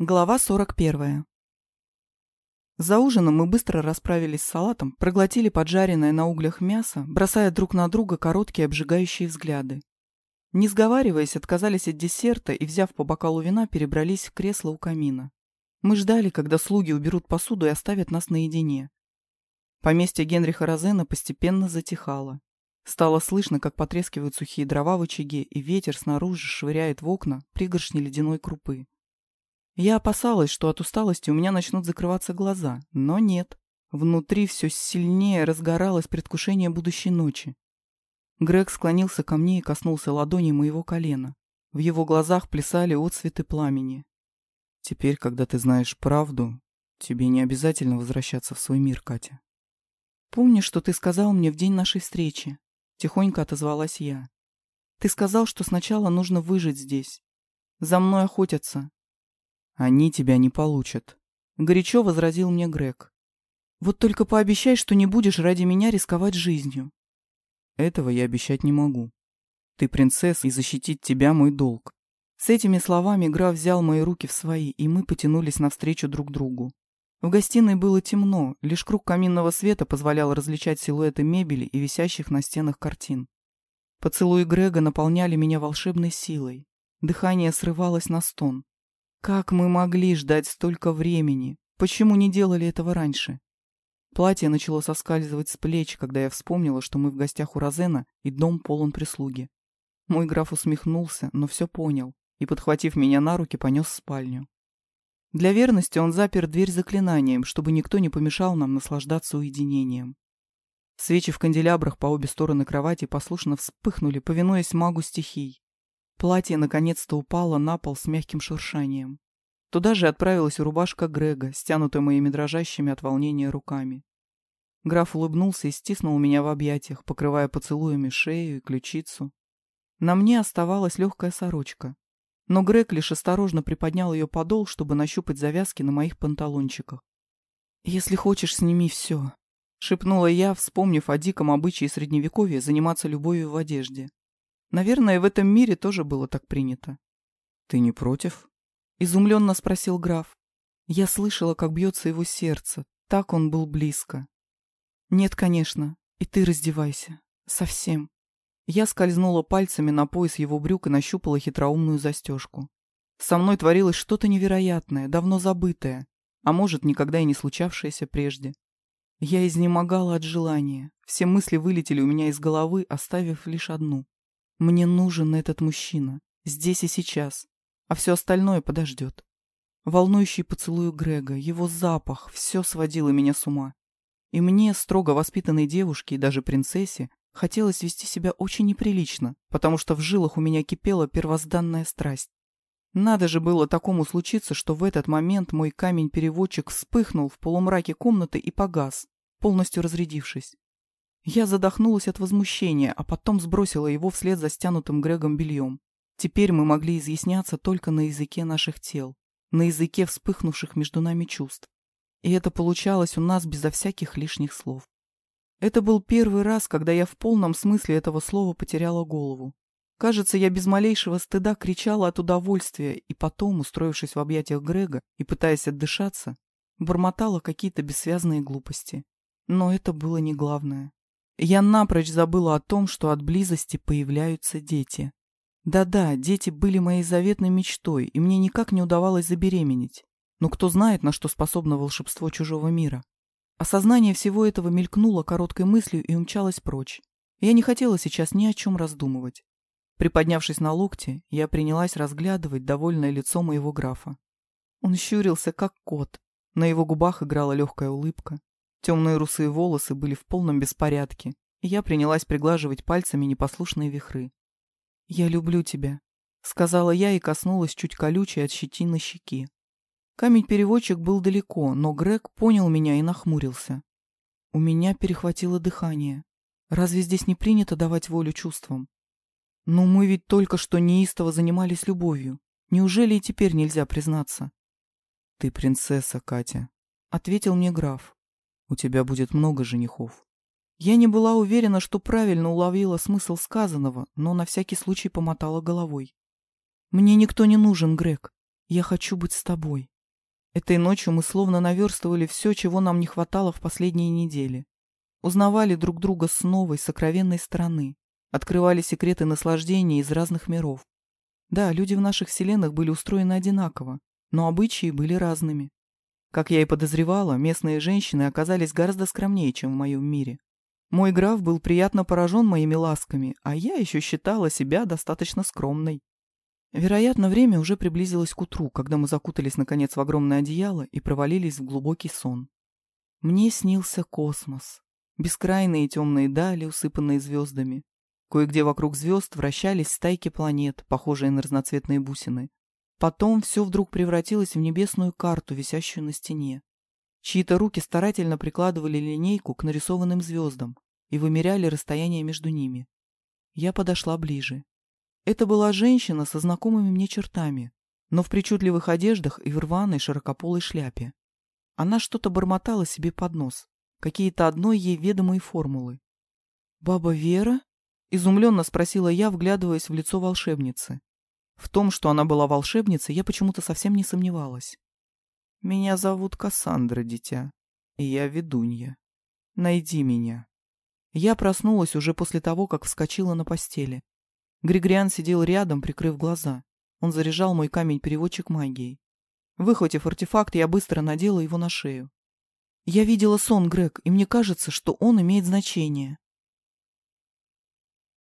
Глава 41. За ужином мы быстро расправились с салатом, проглотили поджаренное на углях мясо, бросая друг на друга короткие обжигающие взгляды. Не сговариваясь, отказались от десерта и, взяв по бокалу вина, перебрались в кресло у камина. Мы ждали, когда слуги уберут посуду и оставят нас наедине. Поместье Генриха Розена постепенно затихало. Стало слышно, как потрескивают сухие дрова в очаге, и ветер снаружи швыряет в окна пригоршни ледяной крупы. Я опасалась, что от усталости у меня начнут закрываться глаза, но нет. Внутри все сильнее разгоралось предвкушение будущей ночи. Грег склонился ко мне и коснулся ладони моего колена. В его глазах плясали отцветы пламени. «Теперь, когда ты знаешь правду, тебе не обязательно возвращаться в свой мир, Катя». «Помни, что ты сказал мне в день нашей встречи?» Тихонько отозвалась я. «Ты сказал, что сначала нужно выжить здесь. За мной охотятся, они тебя не получат. Горячо возразил мне Грег. Вот только пообещай, что не будешь ради меня рисковать жизнью. Этого я обещать не могу. Ты принцесса, и защитить тебя мой долг. С этими словами граф взял мои руки в свои, и мы потянулись навстречу друг другу. В гостиной было темно, лишь круг каминного света позволял различать силуэты мебели и висящих на стенах картин. Поцелуи Грега наполняли меня волшебной силой. Дыхание срывалось на стон. Как мы могли ждать столько времени? Почему не делали этого раньше? Платье начало соскальзывать с плеч, когда я вспомнила, что мы в гостях у Розена, и дом полон прислуги. Мой граф усмехнулся, но все понял, и, подхватив меня на руки, понес в спальню. Для верности он запер дверь заклинанием, чтобы никто не помешал нам наслаждаться уединением. Свечи в канделябрах по обе стороны кровати послушно вспыхнули, повинуясь магу стихий. Платье наконец-то упало на пол с мягким шуршанием. Туда же отправилась рубашка Грега, стянутая моими дрожащими от волнения руками. Граф улыбнулся и стиснул меня в объятиях, покрывая поцелуями шею и ключицу. На мне оставалась легкая сорочка, но Грег лишь осторожно приподнял ее подол, чтобы нащупать завязки на моих панталончиках. «Если хочешь, сними все», — шепнула я, вспомнив о диком обычае Средневековья заниматься любовью в одежде. Наверное, в этом мире тоже было так принято. «Ты не против?» — изумленно спросил граф. Я слышала, как бьется его сердце. Так он был близко. «Нет, конечно. И ты раздевайся. Совсем». Я скользнула пальцами на пояс его брюк и нащупала хитроумную застежку. Со мной творилось что-то невероятное, давно забытое, а может, никогда и не случавшееся прежде. Я изнемогала от желания. Все мысли вылетели у меня из головы, оставив лишь одну. Мне нужен этот мужчина. Здесь и сейчас. А все остальное подождет. Волнующий поцелуй Грега, его запах, все сводило меня с ума. И мне, строго воспитанной девушке и даже принцессе, хотелось вести себя очень неприлично, потому что в жилах у меня кипела первозданная страсть. Надо же было такому случиться, что в этот момент мой камень-переводчик вспыхнул в полумраке комнаты и погас, полностью разрядившись. Я задохнулась от возмущения, а потом сбросила его вслед за стянутым Грегом бельем. Теперь мы могли изъясняться только на языке наших тел, на языке вспыхнувших между нами чувств. И это получалось у нас безо всяких лишних слов. Это был первый раз, когда я в полном смысле этого слова потеряла голову. Кажется, я без малейшего стыда кричала от удовольствия и потом, устроившись в объятиях Грега и пытаясь отдышаться, бормотала какие-то бессвязные глупости. Но это было не главное. Я напрочь забыла о том, что от близости появляются дети. Да-да, дети были моей заветной мечтой, и мне никак не удавалось забеременеть. Но кто знает, на что способно волшебство чужого мира. Осознание всего этого мелькнуло короткой мыслью и умчалось прочь. Я не хотела сейчас ни о чем раздумывать. Приподнявшись на локте, я принялась разглядывать довольное лицо моего графа. Он щурился, как кот. На его губах играла легкая улыбка. Темные русые волосы были в полном беспорядке, и я принялась приглаживать пальцами непослушные вихры. «Я люблю тебя», — сказала я и коснулась чуть колючей от щетины щеки. Камень-переводчик был далеко, но Грег понял меня и нахмурился. У меня перехватило дыхание. Разве здесь не принято давать волю чувствам? Но мы ведь только что неистово занимались любовью. Неужели и теперь нельзя признаться? — Ты принцесса, Катя, — ответил мне граф. У тебя будет много женихов. Я не была уверена, что правильно уловила смысл сказанного, но на всякий случай помотала головой. Мне никто не нужен, Грег. Я хочу быть с тобой. Этой ночью мы словно наверстывали все, чего нам не хватало в последние недели. Узнавали друг друга с новой, сокровенной стороны. Открывали секреты наслаждения из разных миров. Да, люди в наших вселенных были устроены одинаково, но обычаи были разными. Как я и подозревала, местные женщины оказались гораздо скромнее, чем в моем мире. Мой граф был приятно поражен моими ласками, а я еще считала себя достаточно скромной. Вероятно, время уже приблизилось к утру, когда мы закутались наконец в огромное одеяло и провалились в глубокий сон. Мне снился космос. Бескрайные темные дали, усыпанные звездами. Кое-где вокруг звезд вращались стайки планет, похожие на разноцветные бусины. Потом все вдруг превратилось в небесную карту, висящую на стене. Чьи-то руки старательно прикладывали линейку к нарисованным звездам и вымеряли расстояние между ними. Я подошла ближе. Это была женщина со знакомыми мне чертами, но в причудливых одеждах и в рваной широкополой шляпе. Она что-то бормотала себе под нос, какие-то одной ей ведомые формулы. «Баба Вера?» — изумленно спросила я, вглядываясь в лицо волшебницы. В том, что она была волшебницей, я почему-то совсем не сомневалась. «Меня зовут Кассандра, дитя, и я ведунья. Найди меня». Я проснулась уже после того, как вскочила на постели. Григориан сидел рядом, прикрыв глаза. Он заряжал мой камень-переводчик магией. Выхватив артефакт, я быстро надела его на шею. Я видела сон, Грег, и мне кажется, что он имеет значение.